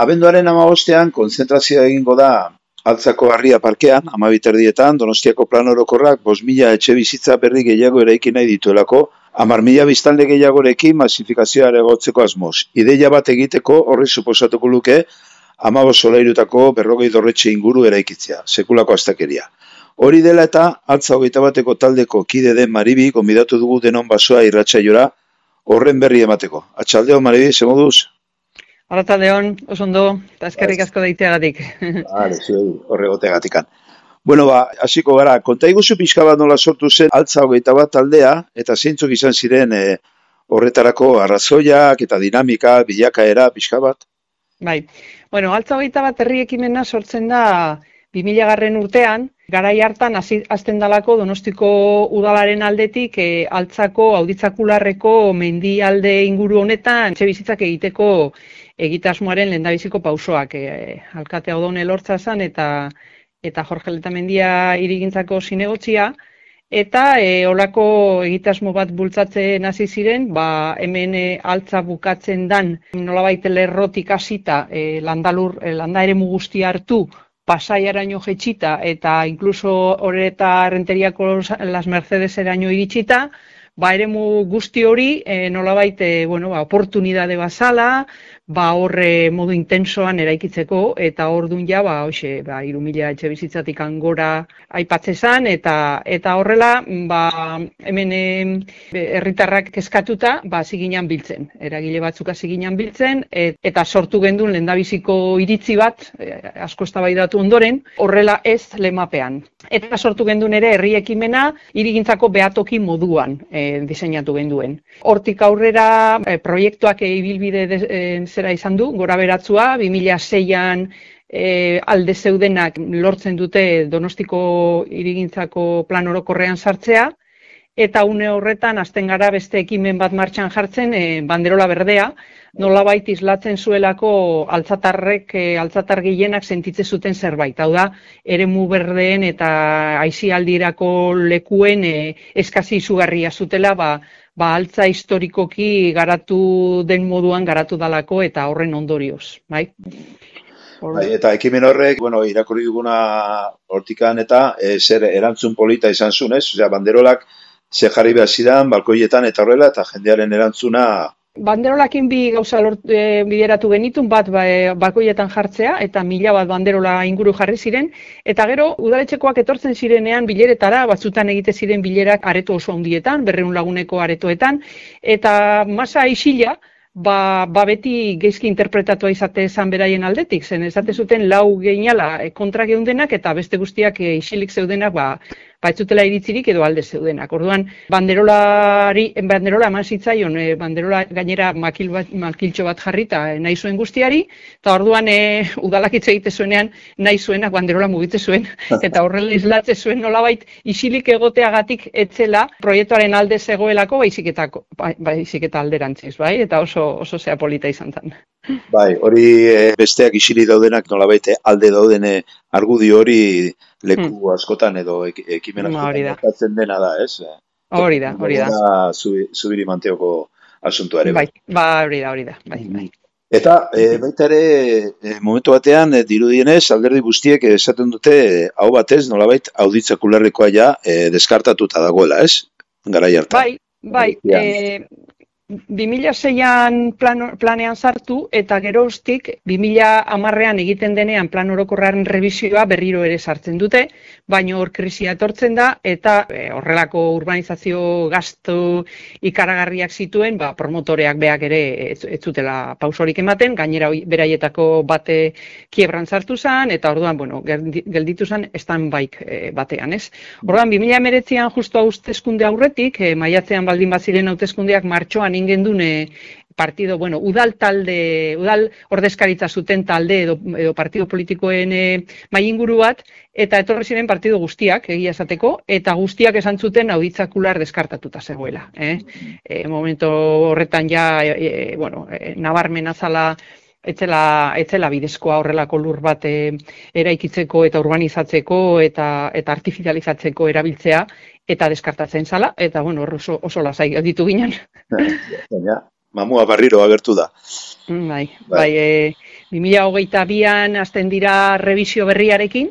abenduaren amabostean konzentrazioa egingo da altzako harria parkean, amabiterdietan, donostiako plan orokorrak, bos mila etxe bizitza berri gehiago eraiki nahi dituelako, amar mila biztanle gehiagorekin masifikazioa egotzeko asmoz. Ideia bat egiteko horri suposatuko luke, amabos solairutako berrogei dorretxe inguru eraikitzea, sekulako astakeria. Hori dela eta, altza hogeita bateko taldeko kide den Maribi, gombidatu dugu denon basoa irratxaiora, horren berri emateko. Atxaldeo, Maribi, zemoduz? Arata leon, oso ondo, eta eskerrik asko daiteagatik. Hale, horre gatikan. Bueno, ba, hasiko gara, konta iguzu pixka bat nola sortu zen altza hogeita bat taldea, eta zeintzuk izan ziren e, horretarako arrazoiak eta dinamika, bilakaera pixka bat? Bai, bueno, altza hogeita bat herri ekimena sortzen da 2000 garren urtean, garai hartan azten dalako donostiko udalaren aldetik e, altzako auditzakularreko mendialde inguru honetan etxe bizitzak egiteko egitasmoaren lendabiziko pausoak e, alkate odone lortza zan eta eta Jorge Letamendia irigintzako zinegotzia eta e, olako egitasmo bat bultzatzen hasi ziren ba hemen e, altza bukatzen dan nolabait lerrotik hasita e, landalur e, landa ere guzti hartu pasaiaraino jetxita eta incluso horreta renteriako las Mercedes eraino iritsita ba eremu guzti hori e, nolabait e, bueno ba oportunidade basala ba horre modu intensoan eraikitzeko eta ordun ja ba hoxe ba 3000 etxe bizitzatik angora aipatzezan eta eta horrela ba hemen herritarrak kezkatuta ba siginan biltzen. Eragile batzuk hasi biltzen eta sortu gendun lendabiziko iritzi bat e, asko eztabaidatu ondoren horrela ez lemapean. Eta sortu gendun ere herri ekimena irigintzako beatoki moduan e, diseinatu genduen. Hortik aurrera e, proiektuak ibilbide zera izan du, gora beratzua, 2006an e, alde zeudenak lortzen dute donostiko irigintzako plan orokorrean sartzea, eta une horretan azten gara beste ekimen bat martxan jartzen, e, banderola berdea, nola baita izlatzen zuelako altzatarrek, e, altzatar gehienak sentitze zuten zerbait. Hau da, ere mu berdeen eta aizi aldirako lekuen e, eskazi izugarria zutela, ba, ba, altza historikoki garatu den moduan garatu dalako eta horren ondorioz, bai? Bai, eta ekimen horrek, bueno, irakurri duguna hortikan eta e, zer erantzun polita izan zunez, osea, banderolak ze jarri behar zidan, balkoietan eta horrela, eta jendearen erantzuna Banderolakin bi gauza lort, e, bideratu genitun, bat ba, e, bakoietan jartzea, eta mila bat banderola inguru jarri ziren, eta gero, udaletxekoak etortzen zirenean bileretara, batzutan egite ziren bilerak areto oso handietan, berreun laguneko aretoetan, eta masa isila, ba, ba beti geizki interpretatua izate esan beraien aldetik, zen esate zuten lau geinala e, kontra geundenak, eta beste guztiak isilik zeudenak, ba, baitzutela iritzirik edo alde zeudenak. Orduan, banderolari, banderola eman zitzaion, e, banderola gainera makil bat, makiltxo bat jarrita e, nahi zuen guztiari, eta orduan e, udalak hitz egite zuenean nahi zuenak banderola mugitze zuen, eta horrela izlatze zuen nolabait isilik egoteagatik etzela proiektuaren alde zegoelako baizik eta, bai, baizik eta alderantziz, bai? eta oso, oso zea polita izan zen. Bai, hori besteak isili daudenak nolabait alde daudene argudi hori leku hmm. askotan edo ekimen askotan dena da, ez? Hori da, hori da. Zubiri manteoko asuntu ere. Bai, ba, hori da, hori da. Bai, bai. Eta e, baita ere e, momentu batean e, dirudienez alderdi guztiek esaten dute hau batez nolabait auditzakularrekoa ja e, deskartatuta dagoela, ez? Garai hartan. Bai, bai. E, 2006an plan, planean sartu eta geroztik 2010ean egiten denean plan orokorraren revisioa berriro ere sartzen dute, baino hor krisia etortzen da eta e, horrelako urbanizazio gastu ikaragarriak zituen, ba, promotoreak beak ere ez, zutela pausorik ematen, gainera beraietako bate kiebran sartu zen eta orduan, bueno, gelditu zen estan baik e, batean, ez? Orduan 2019an justu hausteskunde aurretik, e, maiatzean baldin baziren hauteskundeak martxoan ingen dune partido, bueno, udal talde, udal ordezkaritza zuten talde edo, edo partido politikoen e, mai inguru bat, eta etorri ziren partido guztiak, egia esateko, eta guztiak esan zuten auditzakular deskartatuta zegoela. Eh? E, momento horretan ja, e, bueno, e, nabarmen azala, etzela, etzela bidezkoa horrelako lur bat eraikitzeko eta urbanizatzeko eta, eta artifizializatzeko erabiltzea, eta deskartatzen zala, eta bueno, oso, oso lasai ditu ginen. Baina, mamua barriro agertu da. Bai, bai, bai e, 2022an hasten dira revisio berriarekin,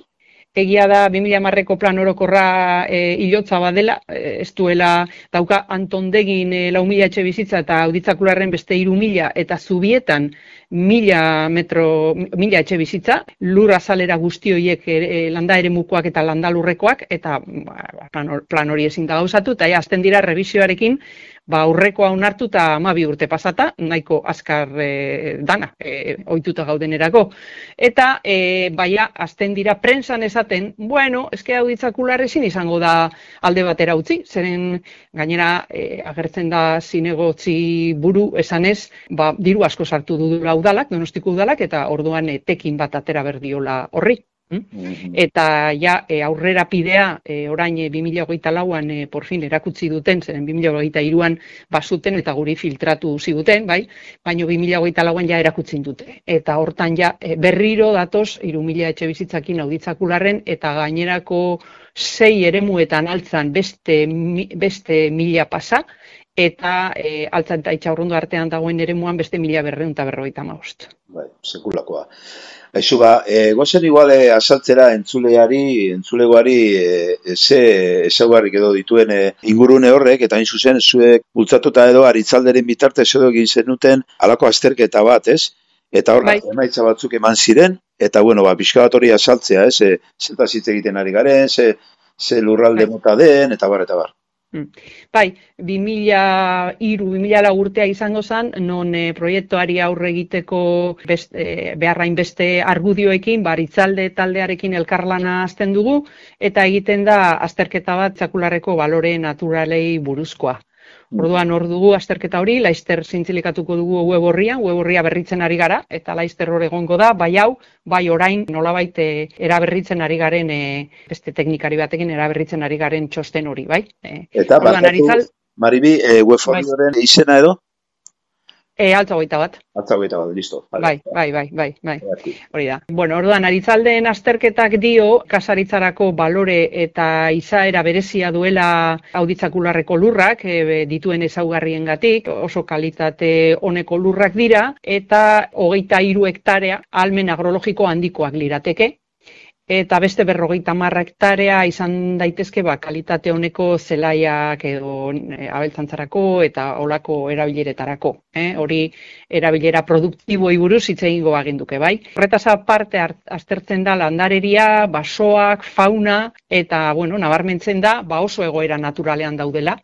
egia da 2000 marreko plan orokorra e, ilotza badela, e, ez duela dauka antondegin e, lau mila etxe bizitza eta auditzakularren beste iru mila eta zubietan mila metro, mila etxe bizitza, lur azalera guzti horiek e, e, landa ere mukoak eta landalurrekoak eta ba, plan hori ezin da gauzatu, eta ja, azten dira revisioarekin ba aurrekoa onartu eta amabi urte pasata, nahiko azkar e, dana, e, ohituta gaudenerako. Eta, e, baia, azten dira prensan esaten, bueno, eske hau ditzakular ezin izango da alde batera utzi, zeren gainera e, agertzen da zinegotzi buru esanez, ba, diru asko sartu du udalak, donostiko udalak, eta orduan e, tekin bat atera berdiola horri. Mm? Eta ja e, aurrera pidea e, orain e, 2008 lauan e, porfin erakutsi duten, zeren 2008 iruan basuten eta guri filtratu ziguten, bai? baina 2008 lauan ja erakutsi dute. Eta hortan ja e, berriro datoz, iru mila etxe bizitzakin auditzakularren eta gainerako sei eremuetan altzan beste, beste mila pasa, eta e, altzan eta itxaurrundu artean dagoen eremuan beste mila berreun eta berroita maost. Bai, sekulakoa. Aizu ba, e, gozen iguale asaltzera entzuleari, entzulegoari e, ze ezaugarrik edo dituen e, ingurune horrek, eta hain zuzen zuek bultzatuta edo aritzalderen bitarte edo egin zenuten alako azterketa bat, ez? Eta hor, bai. emaitza batzuk eman ziren, eta bueno, ba, pixka bat hori asaltzea, ez? E, zeta egiten ari garen, ze, ze lurralde mota den, eta bar, eta bar. Mm. Bai, 2000 iru, 2000 urtea izango zen, non e, proiektuari aurre egiteko best, e, beharrain beste argudioekin, baritzalde taldearekin elkarlana azten dugu, eta egiten da azterketa bat txakularreko balore naturalei buruzkoa. Orduan hor dugu azterketa hori, laister zintzilikatuko dugu web horria, web horria berritzen ari gara, eta laister hor egongo da, bai hau, bai orain nolabait eh, eraberritzen ari garen, e, beste teknikari batekin eraberritzen ari garen txosten hori, bai? E, eta, bat, Maribi, e, web bai. horren izena edo? E, altza goita bat. Altza goita bat, listo. Bai, bai, bai, bai, bai. Hori da. Bueno, orduan, aritzaldeen azterketak dio, kasaritzarako balore eta izaera berezia duela auditzakularreko lurrak, e, dituen ezaugarrien gatik, oso kalitate honeko lurrak dira, eta hogeita hiru hektarea almen agrologiko handikoak lirateke, eta beste berrogeita marra hektarea izan daitezke ba, kalitate honeko zelaiak edo e, abeltzantzarako eta olako erabileretarako. Eh? Hori erabilera produktiboi buruz hitz egingo aginduke, bai? Horretaz aparte aztertzen da landareria, basoak, fauna eta bueno, nabarmentzen da ba oso egoera naturalean daudela.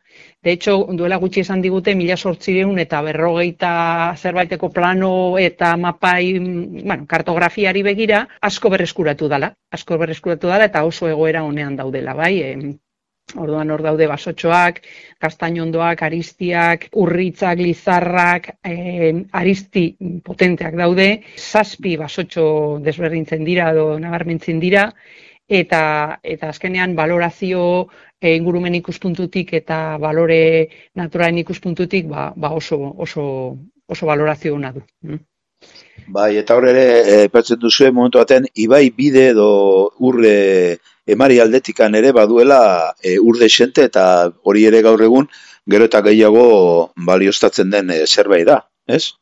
De hecho, duela gutxi esan digute, mila sortzireun eta berrogeita zerbaiteko plano eta mapai, bueno, kartografiari begira, asko berreskuratu dela. Asko berreskuratu dela eta oso egoera honean daudela, bai? E, orduan hor daude basotxoak, kastainondoak, aristiak, urritzak, lizarrak, e, aristi potenteak daude, zazpi basotxo desberdintzen dira, do nabarmentzen dira, eta eta azkenean valorazio e, ingurumen ikuspuntutik eta balore naturalen ikuspuntutik ba, ba oso, oso, oso valorazio ona du. Mm. Bai, eta hor ere, e, pertzen duzu, momentu baten, ibai bide edo urre emari aldetikan ere baduela e, urde xente eta hori ere gaur egun gero eta gehiago balioztatzen den e, zerbait da, ez?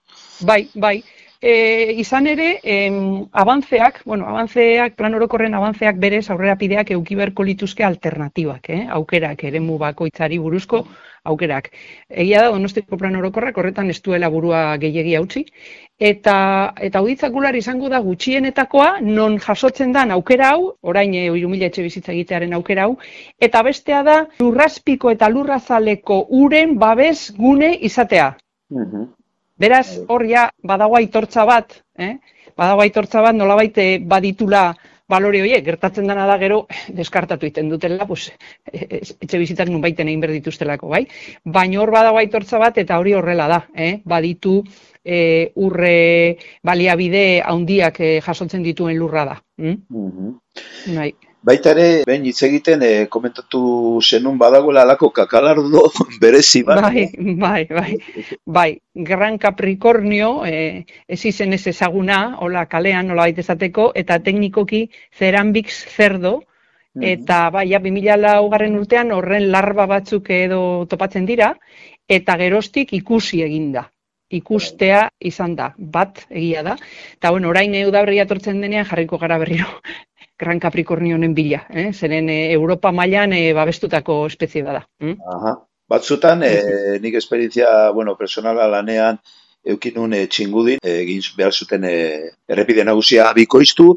Bai, bai. E, izan ere, em, abantzeak, bueno, abantzeak, plan orokorren abantzeak berez aurrera pideak eukiberko lituzke alternatibak, eh? aukerak, ere bakoitzari buruzko aukerak. Egia da, donostiko plan orokorrak horretan ez duela burua gehiegi hautsi. Eta, eta auditzakular izango da gutxienetakoa, non jasotzen da aukera hau, orain e, mila etxe bizitza egitearen aukera hau, eta bestea da lurraspiko eta lurrazaleko uren babes gune izatea. Mm Beraz, bai. hor ja, badago aitortza bat, eh? badago aitortza bat, nola baite eh, baditula balore horiek, gertatzen dena da gero, deskartatu iten dutela, pues, e, e, etxe bizitak nun baiten egin berdituztelako, bai? Baina hor badago aitortza bat, eta hori horrela da, eh? baditu e, urre baliabide haundiak e, jasotzen dituen lurra da. Mm? Mm bai. Baita ere, behin hitz egiten, e, komentatu zenun badagoela alako kakalardo berezi bat. Bai, bai, bai, bai, Gran Capricornio, e, ez izen ez ezaguna, hola kalean, hola baita esateko, eta teknikoki Cerambix Cerdo, eta bai, ja, 2000 laugarren urtean horren larba batzuk edo topatzen dira, eta gerostik ikusi eginda. ikustea izan da, bat egia da. Eta bueno, orain eudaberria tortzen denean jarriko gara berriro Gran Capricornionen bila, eh? zeren e, Europa mailan e, babestutako espezie da. Mm? Aha. Batzutan, e, nik esperientzia, bueno, personala lanean, eukinun e, txingudin, egin behar zuten e, errepide nagusia bikoiztu,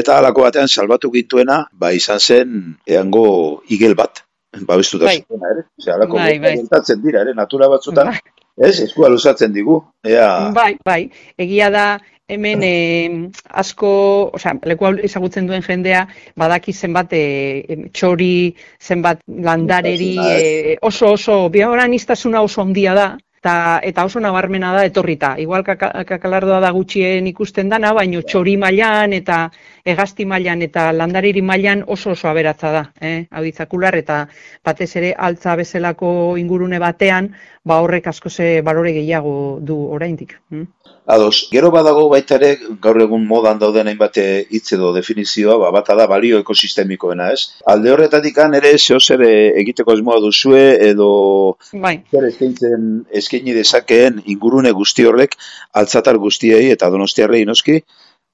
eta alako batean salbatu gintuena, ba izan zen, eango igel bat, babestuta bai. zutena, ere? Ose, alako bai, bai. dira, ere? Natura batzutan, bai. ez? Eskua luzatzen digu, ea... Bai, bai, egia da, hemen e, asko, osea, leku ezagutzen duen jendea, badaki zenbat e, txori, zenbat landareri, e, oso oso, bioran iztasuna oso handia da, eta, eta oso nabarmena da etorrita. Igual kakalardoa da gutxien ikusten dana, baino txori mailan eta egazti mailan eta landariri mailan oso oso aberatza da, eh? hau ditzakular, eta batez ere altza bezalako ingurune batean, ba horrek asko ze balore gehiago du oraindik. Hm? Ados, gero badago baita ere, gaur egun modan dauden hainbat hitz edo definizioa, ba, bata da balio ekosistemikoena, ez? Alde horretatik ere zeo zer eh, egiteko esmoa duzue edo bai. zer eskaintzen eskaini dezakeen ingurune guzti horrek altzatar guztiei eta donostiarrei noski,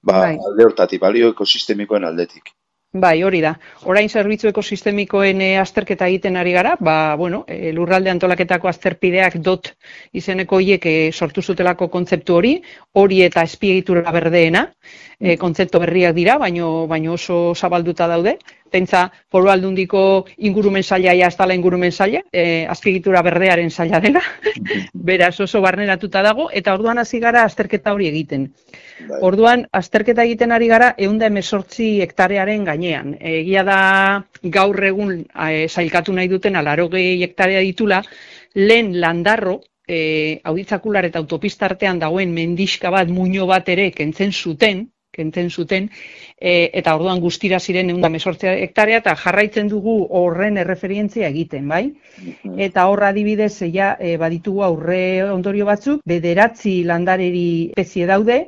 ba, bai. alde hortatik, balio ekosistemikoen aldetik. Bai, hori da. Orain zerbitzu ekosistemikoen e, azterketa egiten ari gara, ba, bueno, e, lurralde antolaketako azterpideak dot izeneko hiek e, sortu zutelako kontzeptu hori, hori eta espiegitura berdeena, e, kontzeptu berriak dira, baino, baino oso zabalduta daude. Pentsa, foru aldundiko ingurumen zaila, ja, ez ingurumen zaila, e, azpiegitura berdearen zaila dela, beraz oso barneratuta dago, eta orduan hasi gara azterketa hori egiten. Bai. Orduan, azterketa egiten ari gara eunda emesortzi hektarearen gainean. Egia da gaur egun e, zailkatu nahi duten alarogei hektarea ditula, lehen landarro, e, auditzakular eta autopistartean dagoen mendiska bat, muño bat ere kentzen zuten, kentzen zuten, e, eta orduan guztira ziren eunda emesortzi hektarea, eta jarraitzen dugu horren erreferientzia egiten, bai? Mhm. Eta horra adibidez, ja, e, baditugu aurre ondorio batzuk, bederatzi landareri espezie daude,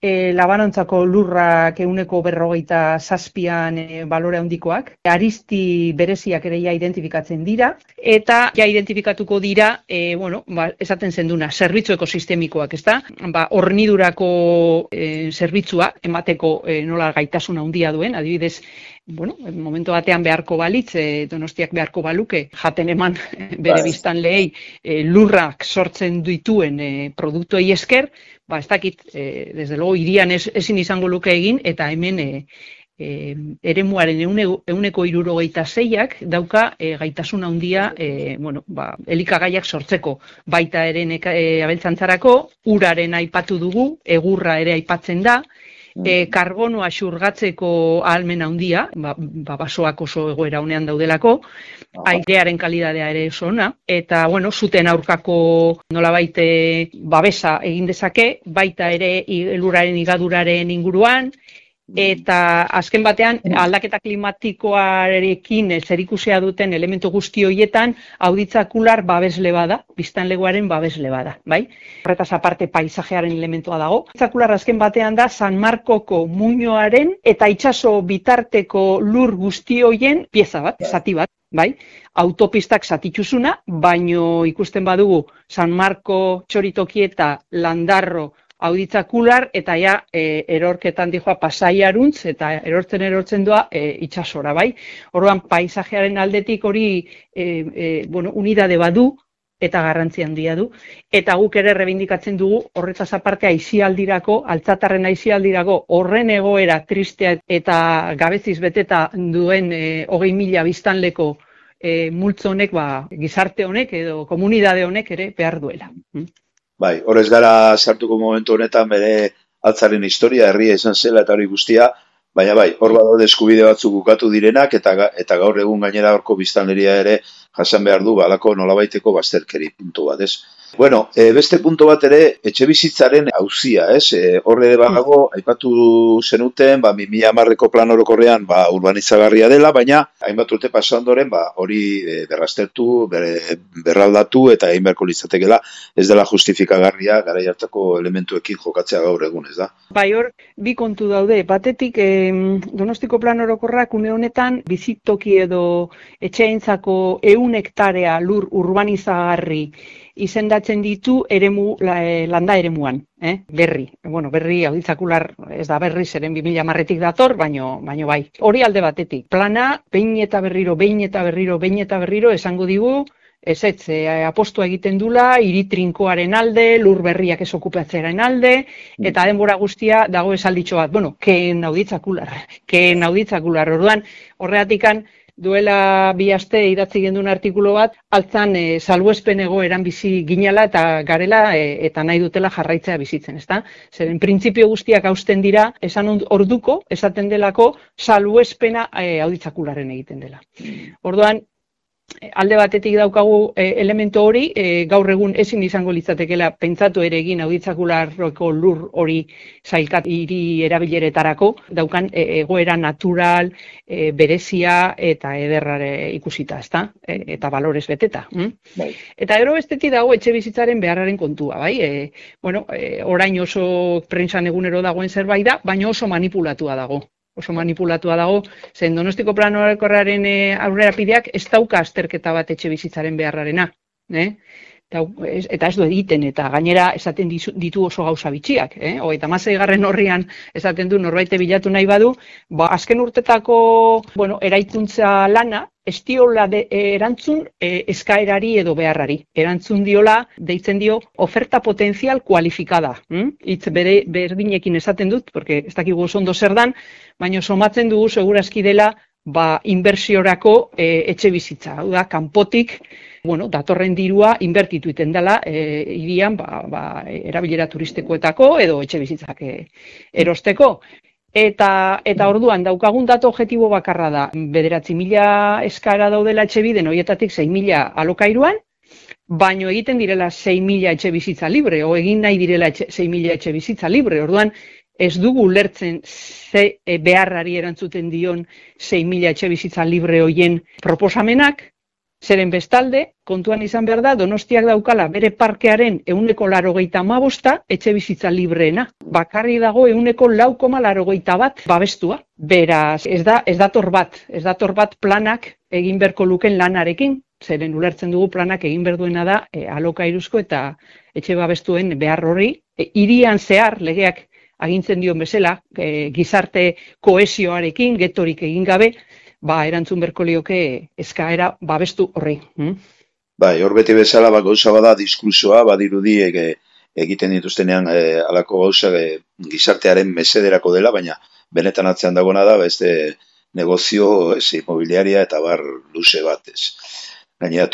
e, labanontzako lurrak euneko berrogeita zazpian e, balore handikoak. Aristi bereziak ere ja identifikatzen dira, eta ja identifikatuko dira, e, bueno, ba, esaten zenduna, zerbitzu ekosistemikoak, ez da? Ba, ornidurako e, zerbitzua, emateko e, nola gaitasuna handia duen, adibidez, bueno, momentu batean beharko balitz, e, donostiak beharko baluke, jaten eman bere bai. biztan lehei e, lurrak sortzen dituen e, produktuei esker, ba, ez dakit, e, desde logo, irian ez, ezin izango luke egin, eta hemen e, e, ere muaren euneko irurogeita zeiak dauka e, gaitasun handia e, bueno, ba, elikagaiak sortzeko. Baita ere e, abeltzantzarako, uraren aipatu dugu, egurra ere aipatzen da, e, karbonoa xurgatzeko ahalmen handia, ba, ba, basoak oso egoera honean daudelako, airearen kalidadea ere zona, eta, bueno, zuten aurkako nolabait eh, babesa egin dezake, baita ere eluraren igaduraren inguruan, eta azken batean aldaketa klimatikoarekin zerikusia duten elementu guzti horietan auditzakular babesle bada, biztanlegoaren babesle bada, bai? Horretaz aparte paisajearen elementua dago. Auditzakular azken batean da San Markoko muñoaren eta itsaso bitarteko lur guzti hoien pieza bat, zati bat, bai? Autopistak zatituzuna, baino ikusten badugu San Marko txoritoki eta landarro auditzakular eta ja e, erorketan dijoa pasaiaruntz eta erortzen erortzen doa e, itxasora, bai? Orduan, paisajearen aldetik hori e, e, bueno, unidade badu eta garrantzi handia du. Eta guk ere rebindikatzen dugu horretaz aparte aizialdirako, altzatarren aizialdirako horren egoera tristea eta gabeziz beteta duen e, hogei mila biztanleko e, multzo honek, ba, gizarte honek edo komunidade honek ere behar duela. Bai, horrez gara sartuko momentu honetan bere altzaren historia, herria izan zela eta hori guztia, baina bai, hor badaude eskubide batzuk bukatu direnak eta eta gaur egun gainera horko biztanleria ere jasan behar du balako nolabaiteko bazterkeri puntu bat, ez? Bueno, e, beste punto bat ere, etxe bizitzaren hauzia, ez? E, horre de bagago, aipatu zenuten, ba, 2000 amarreko plan orokorrean, ba, urbanitzagarria dela, baina, hainbat urte pasandoren, ba, hori e, berraztertu, berraldatu, eta egin beharko litzatekela, ez dela justifikagarria, gara hartako elementuekin jokatzea gaur egun, ez da? Bai, hor, bi kontu daude, batetik, e, donostiko plan orokorrak, une honetan, bizitoki edo etxeintzako eun hektarea lur urbanizagarri izendatzen ditu eremu, eh, landa eremuan, eh? berri. Bueno, berri auditzakular ez da berri zeren 2000 marretik dator, baino, baino bai. Hori alde batetik. Plana, behin eta berriro, behin eta berriro, behin eta berriro esango digu, ez ez, e, apostua egiten dula, iritrinkoaren alde, lur berriak ez okupatzearen alde, mm. eta denbora guztia dago esalditxo bat, bueno, ken auditzakular, ken auditzakular, orduan, horreatikan, duela bi aste idatzi gendun artikulu bat, altzan e, salbuespen egoeran bizi ginala eta garela e, eta nahi dutela jarraitzea bizitzen, ezta? Zeren printzipio guztiak hausten dira, esan orduko, esaten delako, salbuespena e, egiten dela. Orduan, alde batetik daukagu e, elementu hori, e, gaur egun ezin izango litzatekela pentsatu ere egin auditzakularroko lur hori zailkat hiri erabileretarako, daukan e, egoera natural, e, berezia eta ederrare ikusita, ezta? E, eta balores beteta. Hm? Bai. Eta ero bestetik dago etxe bizitzaren beharraren kontua, bai? E, bueno, e, orain oso prentsan egunero dagoen zerbait da, baina oso manipulatua dago oso manipulatua dago, zen donostiko plano horrekorraren e, eh, aurrera pideak ez dauka azterketa bat etxe bizitzaren beharrarena. Eh? Eta, ez du egiten, eta gainera esaten ditu oso gauza bitxiak. Eh? O, eta mazai garren horrian esaten du norbaite bilatu nahi badu, ba, azken urtetako bueno, eraituntza lana, estiola de, erantzun e, eskaerari edo beharrari. Erantzun diola, deitzen dio, oferta potenzial kualifikada. Hm? Itz bere, berdinekin esaten dut, porque ez dakigu oso ondo zer dan, baina somatzen dugu segurazki dela ba, inbersiorako e, etxe bizitza. Hau da, kanpotik, bueno, datorren dirua inbertitu iten dela e, irian ba, ba, erabilera turistekoetako edo etxe bizitzak e, erosteko. Eta, eta orduan, daukagun datu objektibo bakarra da, bederatzi mila eskara daudela etxe biden, horietatik 6 mila alokairuan, baino egiten direla 6 mila etxe bizitza libre, o egin nahi direla 6 mila etxe bizitza libre. Orduan, ez dugu lertzen ze e, beharrari erantzuten dion 6 mila etxe bizitza libre hoien proposamenak, Zeren bestalde, kontuan izan behar da, donostiak daukala bere parkearen euneko larogeita mabosta etxe bizitza libreena. Bakarri dago euneko laukoma larogeita bat babestua. Beraz, ez, da, ez dator bat, ez dator bat planak egin berko luken lanarekin. Zeren ulertzen dugu planak egin berduena da e, alokairuzko eta etxe babestuen behar horri. E, irian zehar, legeak agintzen dion bezala, e, gizarte koesioarekin, getorik egin gabe, ba, erantzun berko lioke eskaera babestu horri. Hm? Bai, hor beti bezala, ba, gauza bada diskursoa, badirudi e, egiten dituztenean e, alako gauza e, gizartearen mesederako dela, baina benetan atzean dagona da, beste negozio ez, imobiliaria eta bar luze batez. Gainera,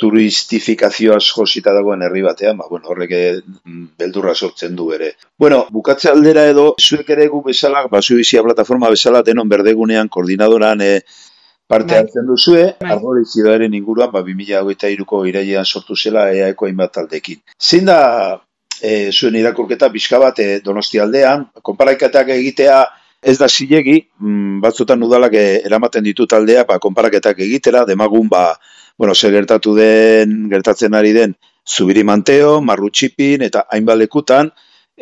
turistifikazioa josita dagoen herri batean, ba, bueno, horrek mm, beldurra sortzen du ere. Bueno, bukatze aldera edo, zuek ere gu bezala, ba, izia plataforma bezala, denon berdegunean, koordinadoran e, parte bai. hartzen duzue, bai. arborizioaren inguruan, ba, 2008ko irailean sortu zela EAeko hainbat aldekin. Zein da, e, zuen irakurketa bizka bat e, donosti aldean, konparaketak egitea, Ez da zilegi, mm, batzutan udalak eramaten ditu taldea, ba, konparaketak egitera, demagun ba, bueno, ze gertatu den, gertatzen ari den, zubiri manteo, marrutxipin, eta hainbalekutan,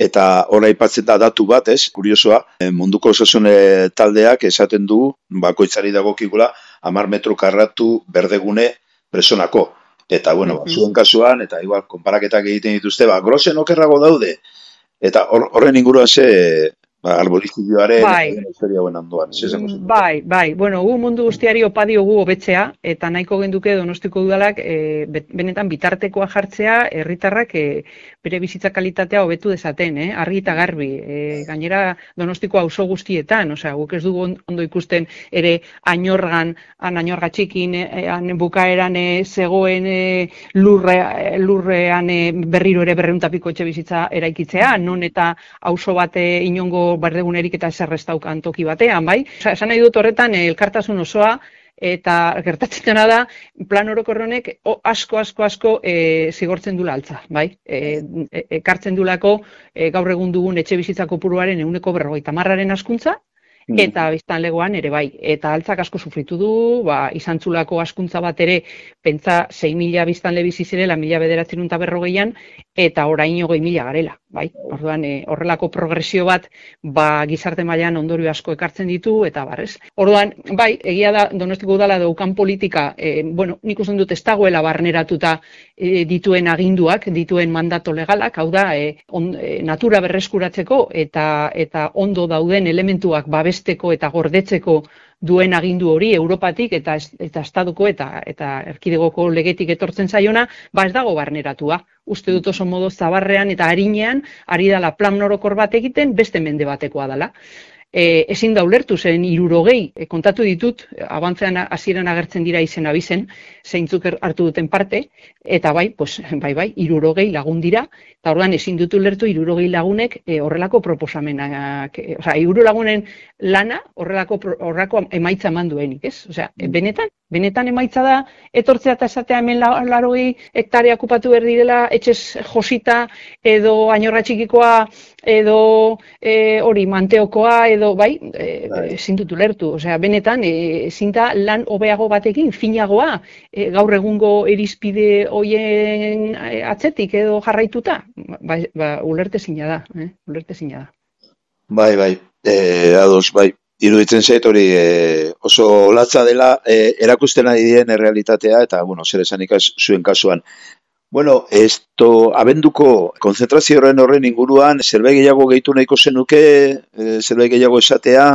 eta ora aipatzen da datu bat, ez, kuriosoa, eh, munduko osasune taldeak esaten du, bakoitzari dagokigula, amar metro karratu berdegune presonako. Eta, bueno, mm zuen kasuan, eta igual, konparaketak egiten dituzte, ba, grosen okerrago daude, eta horren inguruan ze, ba, arbolizioaren bai. historia ondoan. Bai, bai, bueno, gu mundu guztiari opadi gu hobetzea eta nahiko genduke donostiko udalak e, benetan bitartekoa jartzea herritarrak e, bere bizitza kalitatea hobetu dezaten, eh? argi eta garbi. E, gainera donostiko auzo guztietan, osea, guk ez dugu ondo ikusten ere ainorgan, an ainorga txikin, an bukaeran zegoen e, lurre, lurrean berriro ere berreuntapiko etxe bizitza eraikitzea, non eta auzo bate inongo bardegunerik eta zerrestaukan toki batean, bai? Osa, esan nahi dut horretan, eh, elkartasun osoa, eta gertatzen dena da, plan orokorronek asko, asko, asko e, zigortzen dula altza, bai? E, e, ekartzen dulako e, gaur egun dugun etxe bizitzako puruaren euneko berrogeita marraren askuntza, mm. eta biztan legoan ere bai. Eta altzak asko sufritu du, ba, izan askuntza bat ere, pentsa 6 mila biztan lebizizirela, mila bederatzen berrogeian, eta orain hogei mila garela, bai? Orduan, e, horrelako progresio bat, ba, gizarte mailan ondorio asko ekartzen ditu, eta barrez. Orduan, bai, egia da, donostiko udala daukan politika, e, bueno, nik usten dut ez dagoela barneratuta e, dituen aginduak, dituen mandato legalak, hau da, e, on, e, natura berreskuratzeko, eta, eta ondo dauden elementuak babesteko eta gordetzeko duen agindu hori Europatik eta eta estaduko eta eta erkidegoko legetik etortzen zaiona, ba ez dago barneratua. Uste dut oso modu zabarrean eta arinean ari dala plan norokor bat egiten beste mende batekoa dela e, ezin da ulertu zen irurogei, e, kontatu ditut, abantzean hasieran agertzen dira izen abizen, zeintzuk er, hartu duten parte, eta bai, pues, bai, bai, irurogei lagun dira, eta orduan ezin dut ulertu irurogei lagunek e, horrelako proposamenak, e, oza, iruro lagunen lana horrelako, horrelako emaitza manduenik, ez? Osea, e, benetan, benetan emaitza da, etortzea eta esatea hemen larogei hektarea kupatu behar direla, etxez josita, edo ainorra txikikoa, edo e, hori manteokoa, edo bai, e, bai. zintutu lertu. Osea, benetan, e, zinta lan hobeago batekin, finagoa, e, gaur egungo erizpide hoien atzetik edo jarraituta, ba, ba, ulerte zina da, eh? ulerte zina da. Bai, bai, e, ados, bai, iruditzen zait hori e, oso latza dela e, erakusten ari dien errealitatea eta, bueno, zer esan zuen kasuan. Bueno, esto abenduko konzentrazio horren horren inguruan zerbait gehiago gehitu nahiko zenuke, e, zerbait gehiago esatea,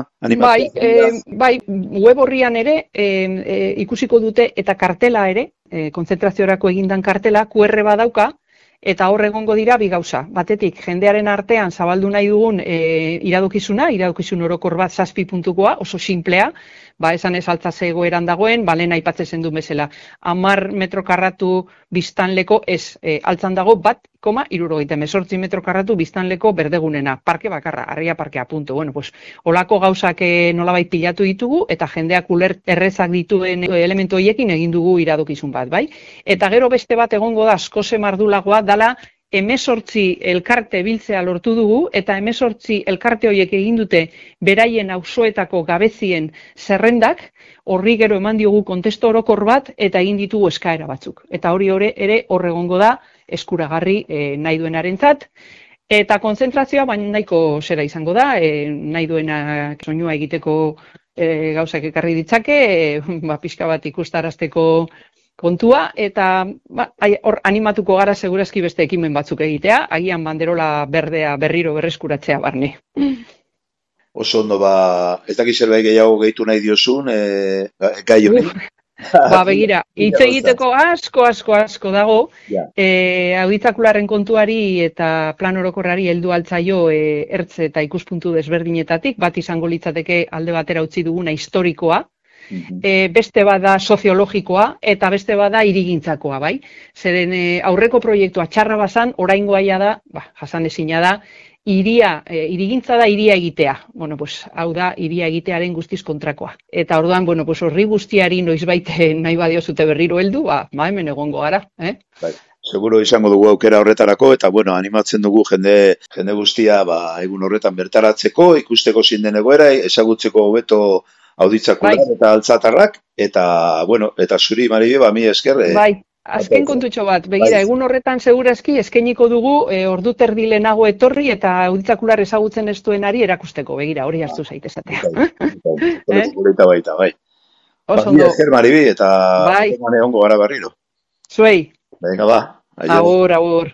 Bai, e, bai, web horrian ere e, e, ikusiko dute eta kartela ere, e, konzentraziorako egindan kartela, QR badauka, eta hor egongo dira bi gauza. Batetik, jendearen artean zabaldu nahi dugun e, iradokizuna, iradokizun orokor bat zazpi puntukoa, oso simplea, ba, esan ez altza zegoeran dagoen, balen aipatzen zen du bezala. Amar metro karratu biztanleko ez, e, altzan dago bat, koma, irurogeita mesortzi metro karratu biztanleko berdegunena. Parke bakarra, harria parkea, punto. Bueno, pues, olako gauzak e, nolabait pilatu ditugu, eta jendeak ulert errezak dituen elementu hoiekin egin dugu iradokizun bat, bai? Eta gero beste bat egongo da, asko mardulagoa, dala, emesortzi elkarte biltzea lortu dugu, eta emesortzi elkarte horiek egin dute beraien auzoetako gabezien zerrendak, horri gero eman diogu kontesto orokor bat, eta egin ditugu eskaera batzuk. Eta hori hori ere horregongo da eskuragarri e, nahi duenaren zat. Eta konzentrazioa baina nahiko zera izango da, e, nahi duena soinua egiteko e, gauzak ekarri ditzake, e, ba, pixka bat ikustarazteko kontua, eta ba, hor animatuko gara segurazki beste ekimen batzuk egitea, agian banderola berdea berriro berreskuratzea barne. Oso ondo, ba, ez dakiz zerbait gehiago gehitu nahi diozun, e, gai hori. Ba, begira, hitz egiteko asko, asko, asko dago, yeah. e, kontuari eta plan orokorrari heldu altzaio e, ertze eta ikuspuntu desberdinetatik, bat izango litzateke alde batera utzi duguna historikoa, e, beste bada soziologikoa eta beste bada irigintzakoa, bai? Zeren e, aurreko proiektua txarra bazan, oraingoa da, ba, jasan ezina da, iria, e, irigintza da iria egitea. Bueno, pues, hau da, iria egitearen guztiz kontrakoa. Eta orduan, bueno, pues, horri guztiari noiz baite nahi badio zute berriro heldu, ba, ba hemen egongo gara, eh? Bai. Seguro izango dugu aukera horretarako eta bueno, animatzen dugu jende jende guztia ba egun horretan bertaratzeko, ikusteko zein den egoera, ezagutzeko hobeto auditzakular bai. eta altzatarrak, eta, bueno, eta zuri, Maribe, ba, mi esker. Eh, bai, azken kontutxo bat, begira, bai. egun horretan segurazki eskeniko dugu e, ordu terdi lehenago etorri eta auditzakular ezagutzen ez duenari erakusteko, begira, hori hartu zaitezatea. Bai, bai, bai, baita, bai. Ba, mi esker, Maribi, eta bai. ongo gara barriro. Zuei. Venga, ba. Agur, agur.